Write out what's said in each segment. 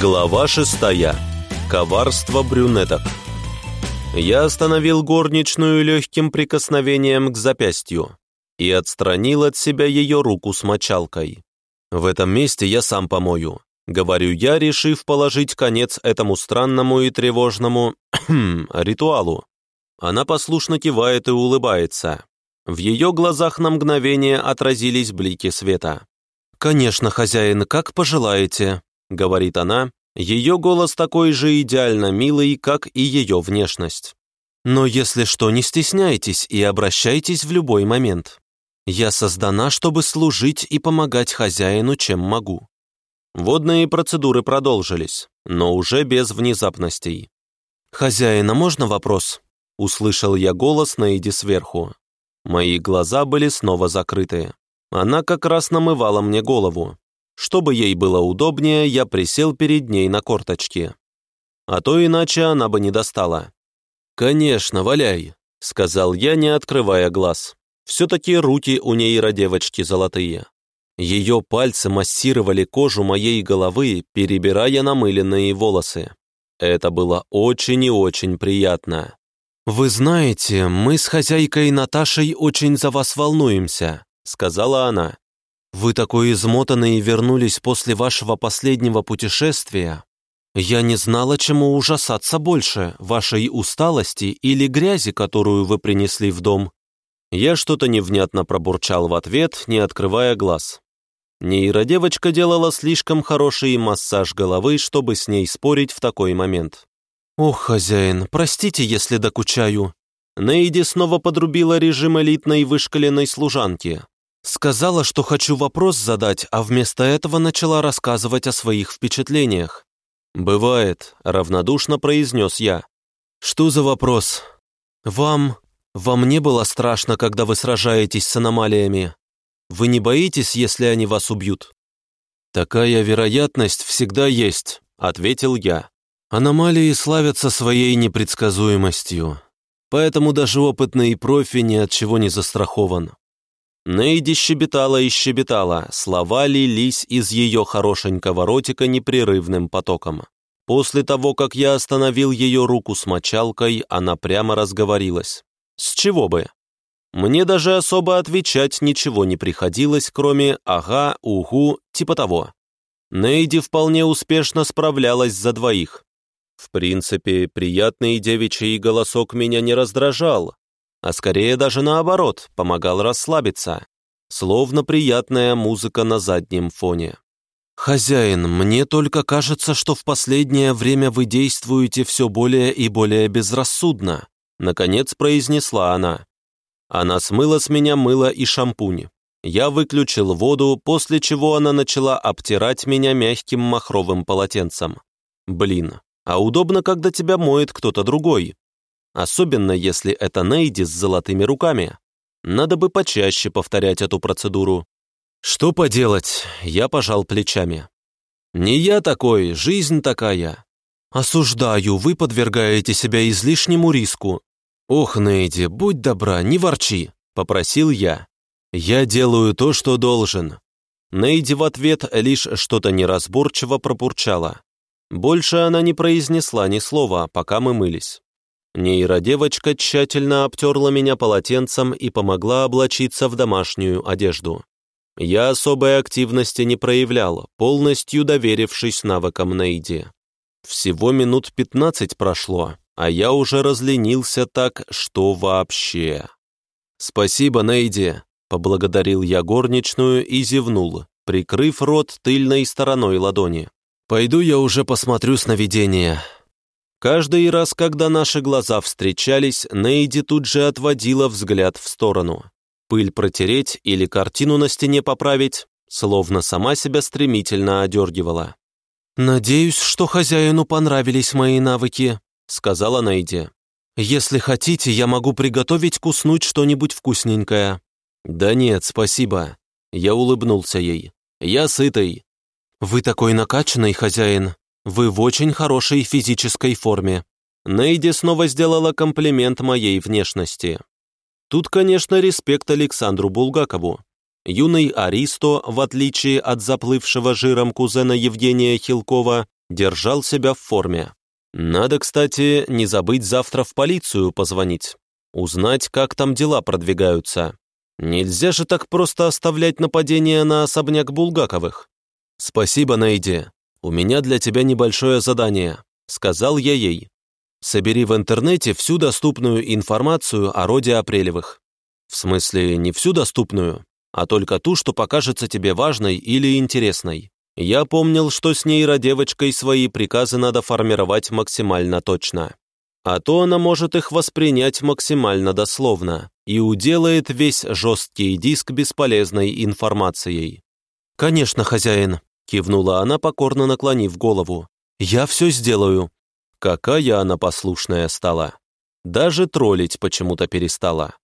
Глава шестая. Коварство брюнеток. Я остановил горничную легким прикосновением к запястью и отстранил от себя ее руку с мочалкой. «В этом месте я сам помою», — говорю я, решив положить конец этому странному и тревожному ритуалу. Она послушно кивает и улыбается. В ее глазах на мгновение отразились блики света. «Конечно, хозяин, как пожелаете», — говорит она, ее голос такой же идеально милый, как и ее внешность. «Но если что, не стесняйтесь и обращайтесь в любой момент. Я создана, чтобы служить и помогать хозяину, чем могу». Водные процедуры продолжились, но уже без внезапностей. «Хозяина, можно вопрос?» Услышал я голос Нейди сверху. Мои глаза были снова закрыты. Она как раз намывала мне голову. Чтобы ей было удобнее, я присел перед ней на корточки. А то иначе она бы не достала. «Конечно, валяй», — сказал я, не открывая глаз. Все-таки руки у нейродевочки золотые. Ее пальцы массировали кожу моей головы, перебирая намыленные волосы. Это было очень и очень приятно. «Вы знаете, мы с хозяйкой Наташей очень за вас волнуемся», — сказала она. Вы такой измотанный вернулись после вашего последнего путешествия. Я не знала, чему ужасаться больше, вашей усталости или грязи, которую вы принесли в дом». Я что-то невнятно пробурчал в ответ, не открывая глаз. Нейродевочка делала слишком хороший массаж головы, чтобы с ней спорить в такой момент. «Ох, хозяин, простите, если докучаю». Нейди снова подрубила режим элитной вышкаленной служанки. Сказала, что хочу вопрос задать, а вместо этого начала рассказывать о своих впечатлениях. «Бывает», — равнодушно произнес я. «Что за вопрос?» «Вам... вам не было страшно, когда вы сражаетесь с аномалиями? Вы не боитесь, если они вас убьют?» «Такая вероятность всегда есть», — ответил я. «Аномалии славятся своей непредсказуемостью, поэтому даже опытный профи ни от чего не застрахован. Нейди щебетала и щебетала, слова лились из ее хорошенького ротика непрерывным потоком. После того, как я остановил ее руку с мочалкой, она прямо разговорилась. С чего бы? Мне даже особо отвечать ничего не приходилось, кроме «ага», «угу», типа того. Нейди вполне успешно справлялась за двоих. В принципе, приятный девичий голосок меня не раздражал, а скорее даже наоборот, помогал расслабиться, словно приятная музыка на заднем фоне. «Хозяин, мне только кажется, что в последнее время вы действуете все более и более безрассудно», наконец произнесла она. Она смыла с меня мыло и шампунь. Я выключил воду, после чего она начала обтирать меня мягким махровым полотенцем. Блин, а удобно, когда тебя моет кто-то другой. Особенно если это Нейди с золотыми руками. Надо бы почаще повторять эту процедуру. Что поделать, я пожал плечами. Не я такой, жизнь такая. Осуждаю, вы подвергаете себя излишнему риску. Ох, Нейди, будь добра, не ворчи, попросил я. Я делаю то, что должен. Нейди в ответ лишь что-то неразборчиво пропурчала. Больше она не произнесла ни слова, пока мы мылись. Нейродевочка тщательно обтерла меня полотенцем и помогла облачиться в домашнюю одежду. Я особой активности не проявлял, полностью доверившись навыкам Нейди. Всего минут пятнадцать прошло, а я уже разленился так, что вообще. «Спасибо, Нейди», — поблагодарил я горничную и зевнул, прикрыв рот тыльной стороной ладони. «Пойду я уже посмотрю сновидения. Каждый раз, когда наши глаза встречались, Нейди тут же отводила взгляд в сторону. Пыль протереть или картину на стене поправить, словно сама себя стремительно одергивала. «Надеюсь, что хозяину понравились мои навыки», — сказала Нейди. «Если хотите, я могу приготовить куснуть что-нибудь вкусненькое». «Да нет, спасибо». Я улыбнулся ей. «Я сытый». «Вы такой накачанный, хозяин», вы в очень хорошей физической форме. Нейди снова сделала комплимент моей внешности. Тут, конечно, респект Александру Булгакову. Юный Аристо, в отличие от заплывшего жиром кузена Евгения Хилкова, держал себя в форме. Надо, кстати, не забыть завтра в полицию позвонить, узнать, как там дела продвигаются. Нельзя же так просто оставлять нападение на особняк Булгаковых. «Спасибо, Найди. У меня для тебя небольшое задание», — сказал я ей. «Собери в интернете всю доступную информацию о роде Апрелевых. В смысле, не всю доступную, а только ту, что покажется тебе важной или интересной. Я помнил, что с нейродевочкой свои приказы надо формировать максимально точно. А то она может их воспринять максимально дословно и уделает весь жесткий диск бесполезной информацией. «Конечно, хозяин», — кивнула она, покорно наклонив голову. «Я все сделаю». Какая она послушная стала. Даже троллить почему-то перестала.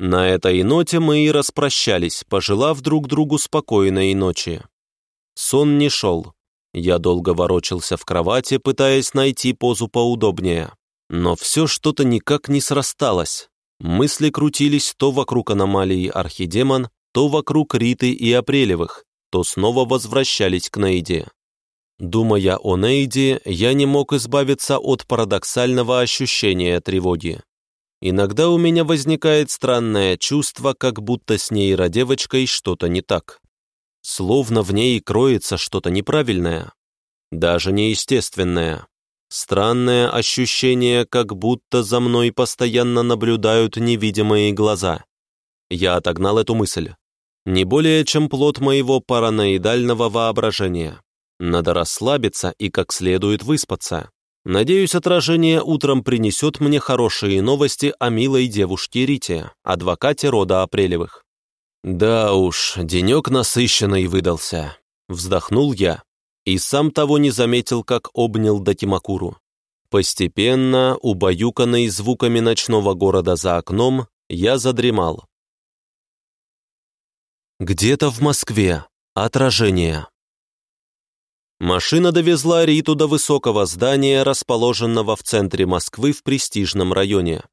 На этой ноте мы и распрощались, пожелав друг другу спокойной ночи. Сон не шел. Я долго ворочался в кровати, пытаясь найти позу поудобнее. Но все что-то никак не срасталось. Мысли крутились то вокруг аномалии Архидемон, то вокруг Риты и Апрелевых, то снова возвращались к Нейде. Думая о Нейде, я не мог избавиться от парадоксального ощущения тревоги. Иногда у меня возникает странное чувство, как будто с нейродевочкой что-то не так. Словно в ней кроется что-то неправильное, даже неестественное. Странное ощущение, как будто за мной постоянно наблюдают невидимые глаза. Я отогнал эту мысль. Не более чем плод моего параноидального воображения. Надо расслабиться и как следует выспаться. Надеюсь, отражение утром принесет мне хорошие новости о милой девушке Рите, адвокате рода Апрелевых. «Да уж, денек насыщенный выдался», — вздохнул я, и сам того не заметил, как обнял Датимакуру. Постепенно, убаюканный звуками ночного города за окном, я задремал. Где-то в Москве. Отражение. Машина довезла Риту до высокого здания, расположенного в центре Москвы в престижном районе.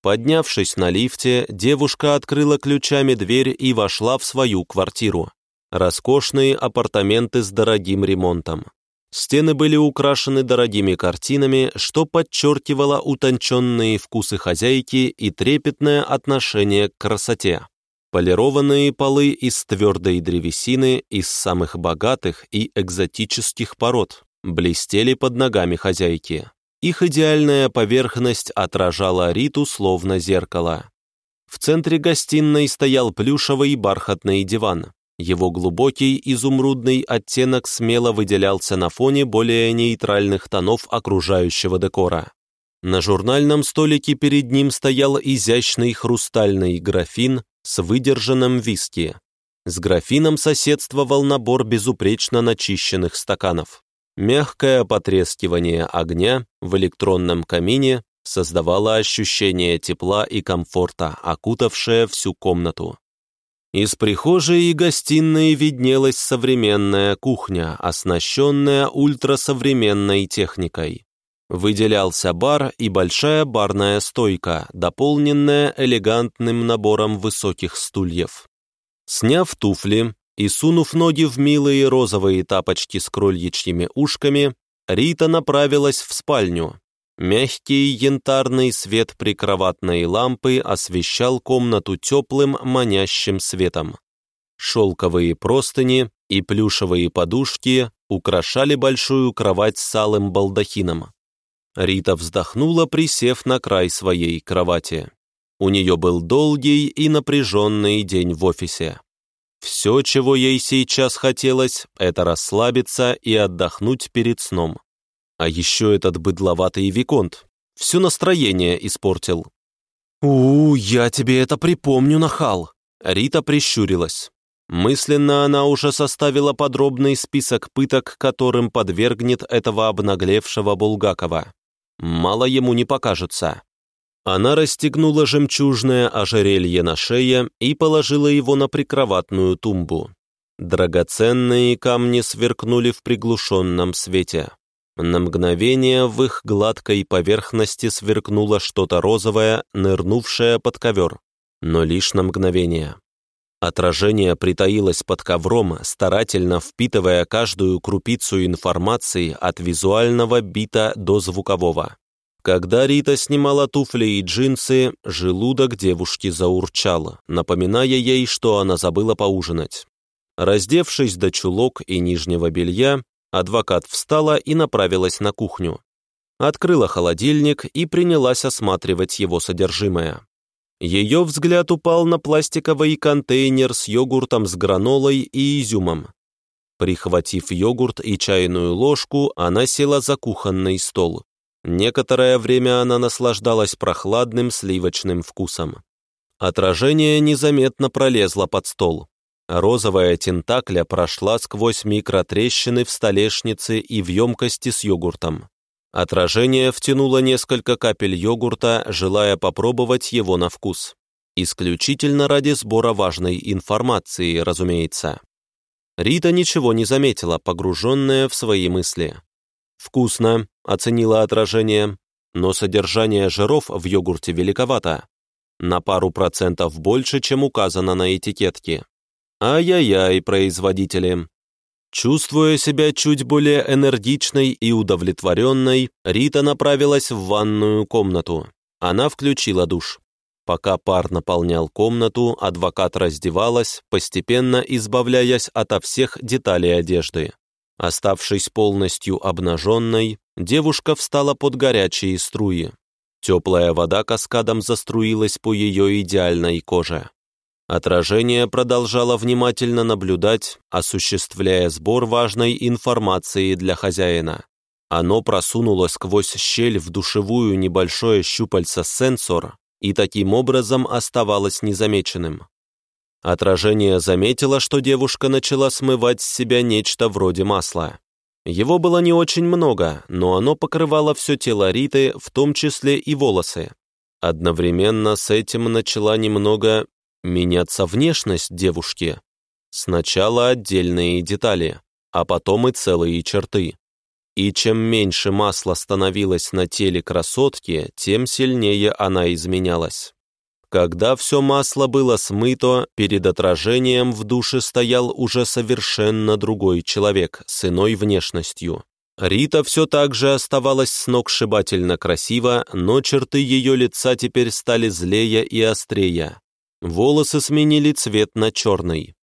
Поднявшись на лифте, девушка открыла ключами дверь и вошла в свою квартиру. Роскошные апартаменты с дорогим ремонтом. Стены были украшены дорогими картинами, что подчеркивало утонченные вкусы хозяйки и трепетное отношение к красоте. Полированные полы из твердой древесины из самых богатых и экзотических пород блестели под ногами хозяйки. Их идеальная поверхность отражала Риту словно зеркало. В центре гостиной стоял плюшевый бархатный диван. Его глубокий изумрудный оттенок смело выделялся на фоне более нейтральных тонов окружающего декора. На журнальном столике перед ним стоял изящный хрустальный графин с выдержанным виски. С графином соседствовал набор безупречно начищенных стаканов. Мягкое потрескивание огня в электронном камине создавало ощущение тепла и комфорта, окутавшее всю комнату. Из прихожей и гостиной виднелась современная кухня, оснащенная ультрасовременной техникой. Выделялся бар и большая барная стойка, дополненная элегантным набором высоких стульев. Сняв туфли, и, сунув ноги в милые розовые тапочки с крольичьими ушками, Рита направилась в спальню. Мягкий янтарный свет прикроватной лампы освещал комнату теплым манящим светом. Шелковые простыни и плюшевые подушки украшали большую кровать с алым балдахином. Рита вздохнула, присев на край своей кровати. У нее был долгий и напряженный день в офисе. Все, чего ей сейчас хотелось, это расслабиться и отдохнуть перед сном. А еще этот быдловатый Виконт. Все настроение испортил. «У, я тебе это припомню, нахал!» Рита прищурилась. Мысленно она уже составила подробный список пыток, которым подвергнет этого обнаглевшего Булгакова. Мало ему не покажется. Она расстегнула жемчужное ожерелье на шее и положила его на прикроватную тумбу. Драгоценные камни сверкнули в приглушенном свете. На мгновение в их гладкой поверхности сверкнуло что-то розовое, нырнувшее под ковер, но лишь на мгновение. Отражение притаилось под ковром, старательно впитывая каждую крупицу информации от визуального бита до звукового. Когда Рита снимала туфли и джинсы, желудок девушки заурчал, напоминая ей, что она забыла поужинать. Раздевшись до чулок и нижнего белья, адвокат встала и направилась на кухню. Открыла холодильник и принялась осматривать его содержимое. Ее взгляд упал на пластиковый контейнер с йогуртом с гранолой и изюмом. Прихватив йогурт и чайную ложку, она села за кухонный стол. Некоторое время она наслаждалась прохладным сливочным вкусом. Отражение незаметно пролезло под стол. Розовая тентакля прошла сквозь микротрещины в столешнице и в емкости с йогуртом. Отражение втянуло несколько капель йогурта, желая попробовать его на вкус. Исключительно ради сбора важной информации, разумеется. Рита ничего не заметила, погруженная в свои мысли. «Вкусно», — оценила отражение, но содержание жиров в йогурте великовато. На пару процентов больше, чем указано на этикетке. Ай-яй-яй, производители. Чувствуя себя чуть более энергичной и удовлетворенной, Рита направилась в ванную комнату. Она включила душ. Пока пар наполнял комнату, адвокат раздевалась, постепенно избавляясь ото всех деталей одежды. Оставшись полностью обнаженной, девушка встала под горячие струи. Теплая вода каскадом заструилась по ее идеальной коже. Отражение продолжало внимательно наблюдать, осуществляя сбор важной информации для хозяина. Оно просунуло сквозь щель в душевую небольшое щупальце-сенсор и таким образом оставалось незамеченным. Отражение заметило, что девушка начала смывать с себя нечто вроде масла. Его было не очень много, но оно покрывало все тело Риты, в том числе и волосы. Одновременно с этим начала немного меняться внешность девушки. Сначала отдельные детали, а потом и целые черты. И чем меньше масла становилось на теле красотки, тем сильнее она изменялась. Когда все масло было смыто, перед отражением в душе стоял уже совершенно другой человек с иной внешностью. Рита все так же оставалась сногсшибательно красива, но черты ее лица теперь стали злее и острее. Волосы сменили цвет на черный.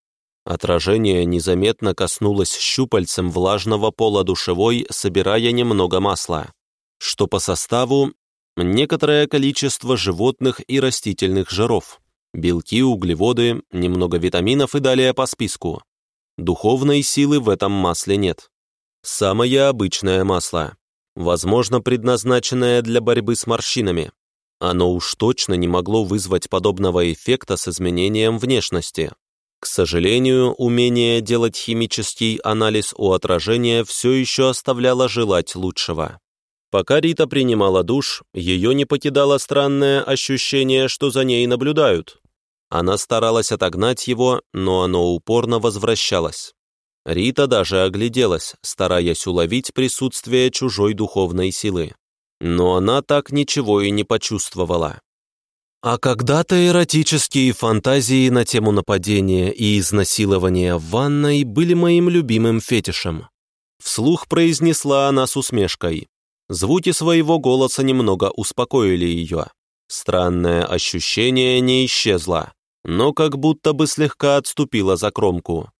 Отражение незаметно коснулось щупальцем влажного пола душевой, собирая немного масла, что по составу некоторое количество животных и растительных жиров, белки, углеводы, немного витаминов и далее по списку. Духовной силы в этом масле нет. Самое обычное масло, возможно, предназначенное для борьбы с морщинами. Оно уж точно не могло вызвать подобного эффекта с изменением внешности. К сожалению, умение делать химический анализ у отражения все еще оставляло желать лучшего. Пока Рита принимала душ, ее не покидало странное ощущение, что за ней наблюдают. Она старалась отогнать его, но оно упорно возвращалось. Рита даже огляделась, стараясь уловить присутствие чужой духовной силы но она так ничего и не почувствовала. А когда-то эротические фантазии на тему нападения и изнасилования в ванной были моим любимым фетишем. Вслух произнесла она с усмешкой. Звуки своего голоса немного успокоили ее. Странное ощущение не исчезло, но как будто бы слегка отступило за кромку.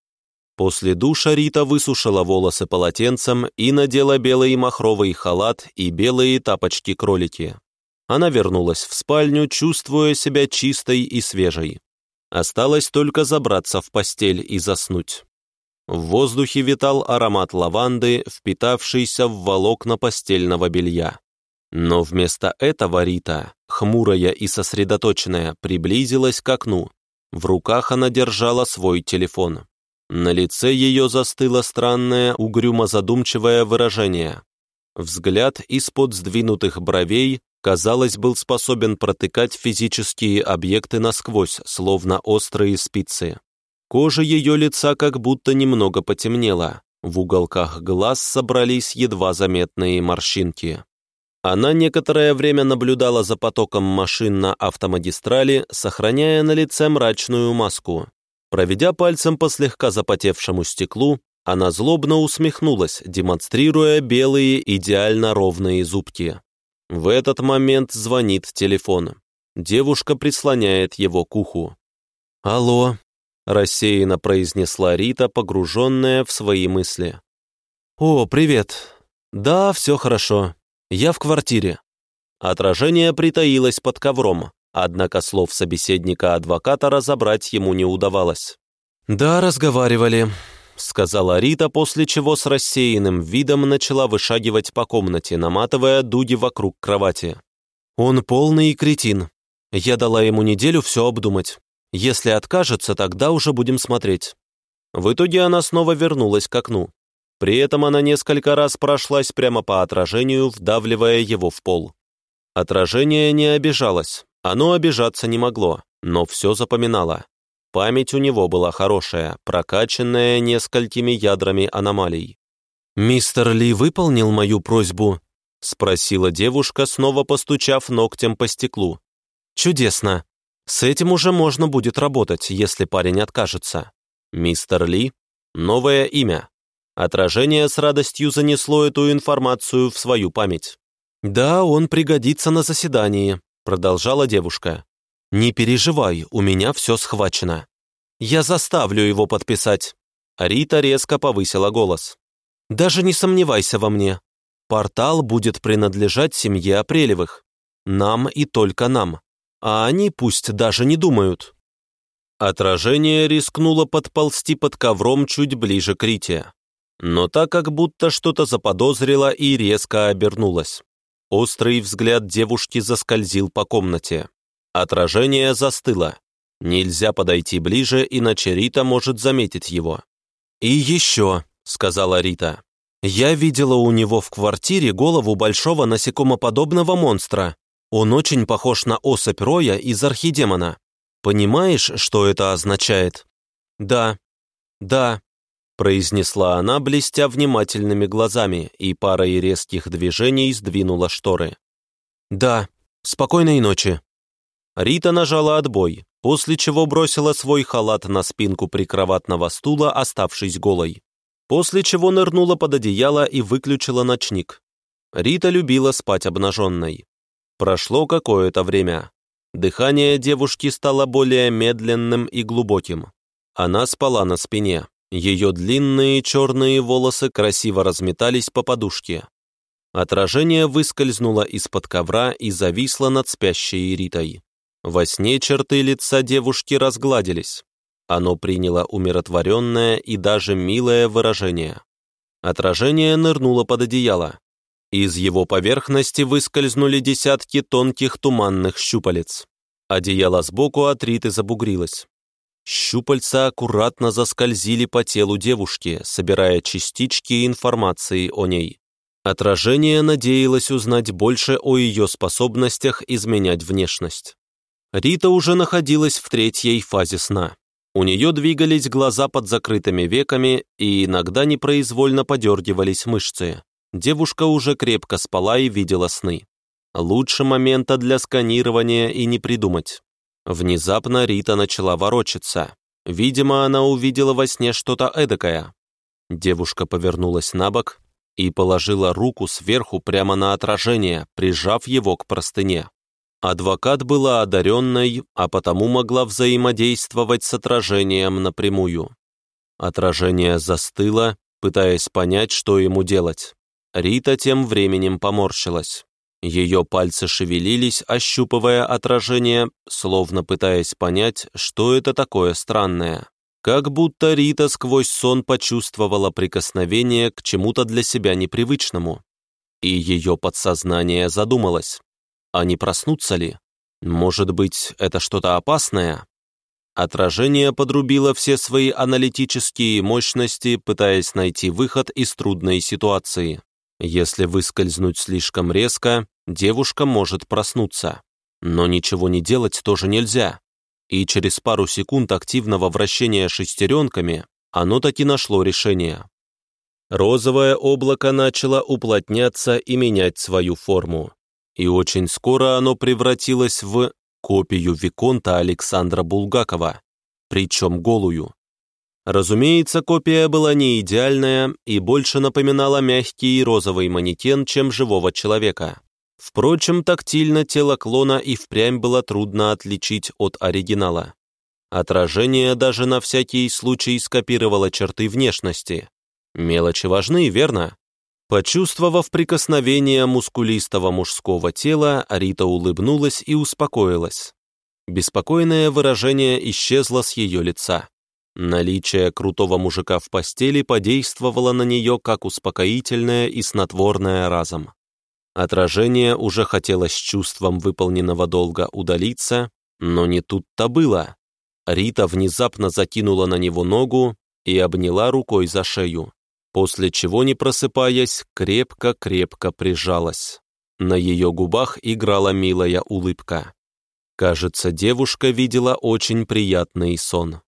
После душа Рита высушила волосы полотенцем и надела белый махровый халат и белые тапочки-кролики. Она вернулась в спальню, чувствуя себя чистой и свежей. Осталось только забраться в постель и заснуть. В воздухе витал аромат лаванды, впитавшийся в волокна постельного белья. Но вместо этого Рита, хмурая и сосредоточенная, приблизилась к окну. В руках она держала свой телефон. На лице ее застыло странное, угрюмо-задумчивое выражение. Взгляд из-под сдвинутых бровей, казалось, был способен протыкать физические объекты насквозь, словно острые спицы. Кожа ее лица как будто немного потемнела, в уголках глаз собрались едва заметные морщинки. Она некоторое время наблюдала за потоком машин на автомагистрали, сохраняя на лице мрачную маску. Проведя пальцем по слегка запотевшему стеклу, она злобно усмехнулась, демонстрируя белые идеально ровные зубки. В этот момент звонит телефон. Девушка прислоняет его к уху. «Алло», — рассеянно произнесла Рита, погруженная в свои мысли. «О, привет. Да, все хорошо. Я в квартире». Отражение притаилось под ковром, однако слов собеседника адвоката разобрать ему не удавалось. «Да, разговаривали», — сказала Рита, после чего с рассеянным видом начала вышагивать по комнате, наматывая дуги вокруг кровати. «Он полный кретин. Я дала ему неделю все обдумать. Если откажется, тогда уже будем смотреть». В итоге она снова вернулась к окну. При этом она несколько раз прошлась прямо по отражению, вдавливая его в пол. Отражение не обижалось, оно обижаться не могло, но все запоминало. Память у него была хорошая, прокачанная несколькими ядрами аномалий. «Мистер Ли выполнил мою просьбу?» — спросила девушка, снова постучав ногтем по стеклу. «Чудесно. С этим уже можно будет работать, если парень откажется. Мистер Ли — новое имя. Отражение с радостью занесло эту информацию в свою память. «Да, он пригодится на заседании», продолжала девушка. «Не переживай, у меня все схвачено. Я заставлю его подписать». Рита резко повысила голос. «Даже не сомневайся во мне. Портал будет принадлежать семье Апрелевых. Нам и только нам. А они пусть даже не думают». Отражение рискнуло подползти под ковром чуть ближе к Рите. Но так как будто что-то заподозрила и резко обернулась. Острый взгляд девушки заскользил по комнате. Отражение застыло. Нельзя подойти ближе, иначе Рита может заметить его. «И еще», — сказала Рита, — «я видела у него в квартире голову большого насекомоподобного монстра. Он очень похож на особь Роя из Архидемона. Понимаешь, что это означает?» «Да, да», произнесла она, блестя внимательными глазами, и парой резких движений сдвинула шторы. «Да, спокойной ночи». Рита нажала отбой, после чего бросила свой халат на спинку прикроватного стула, оставшись голой. После чего нырнула под одеяло и выключила ночник. Рита любила спать обнаженной. Прошло какое-то время. Дыхание девушки стало более медленным и глубоким. Она спала на спине. Ее длинные черные волосы красиво разметались по подушке. Отражение выскользнуло из-под ковра и зависло над спящей Ритой. Во сне черты лица девушки разгладились. Оно приняло умиротворенное и даже милое выражение. Отражение нырнуло под одеяло. Из его поверхности выскользнули десятки тонких туманных щупалец. Одеяло сбоку от Риты забугрилось. Щупальца аккуратно заскользили по телу девушки, собирая частички информации о ней. Отражение надеялось узнать больше о ее способностях изменять внешность. Рита уже находилась в третьей фазе сна. У нее двигались глаза под закрытыми веками и иногда непроизвольно подергивались мышцы. Девушка уже крепко спала и видела сны. Лучше момента для сканирования и не придумать. Внезапно Рита начала ворочаться. Видимо, она увидела во сне что-то эдакое. Девушка повернулась на бок и положила руку сверху прямо на отражение, прижав его к простыне. Адвокат была одаренной, а потому могла взаимодействовать с отражением напрямую. Отражение застыло, пытаясь понять, что ему делать. Рита тем временем поморщилась. Ее пальцы шевелились, ощупывая отражение, словно пытаясь понять, что это такое странное. Как будто Рита сквозь сон почувствовала прикосновение к чему-то для себя непривычному. И ее подсознание задумалось. А не проснуться ли? Может быть, это что-то опасное? Отражение подрубило все свои аналитические мощности, пытаясь найти выход из трудной ситуации. Если выскользнуть слишком резко, девушка может проснуться. Но ничего не делать тоже нельзя. И через пару секунд активного вращения шестеренками оно таки нашло решение. Розовое облако начало уплотняться и менять свою форму. И очень скоро оно превратилось в копию Виконта Александра Булгакова. причем голую. Разумеется, копия была не идеальная и больше напоминала мягкий розовый манекен, чем живого человека. Впрочем, тактильно тело клона и впрямь было трудно отличить от оригинала. Отражение даже на всякий случай скопировало черты внешности. Мелочи важны, верно? Почувствовав прикосновение мускулистого мужского тела, Рита улыбнулась и успокоилась. Беспокойное выражение исчезло с ее лица. Наличие крутого мужика в постели подействовало на нее как успокоительное и снотворное разом. Отражение уже хотело с чувством выполненного долга удалиться, но не тут-то было. Рита внезапно закинула на него ногу и обняла рукой за шею, после чего, не просыпаясь, крепко-крепко прижалась. На ее губах играла милая улыбка. Кажется, девушка видела очень приятный сон.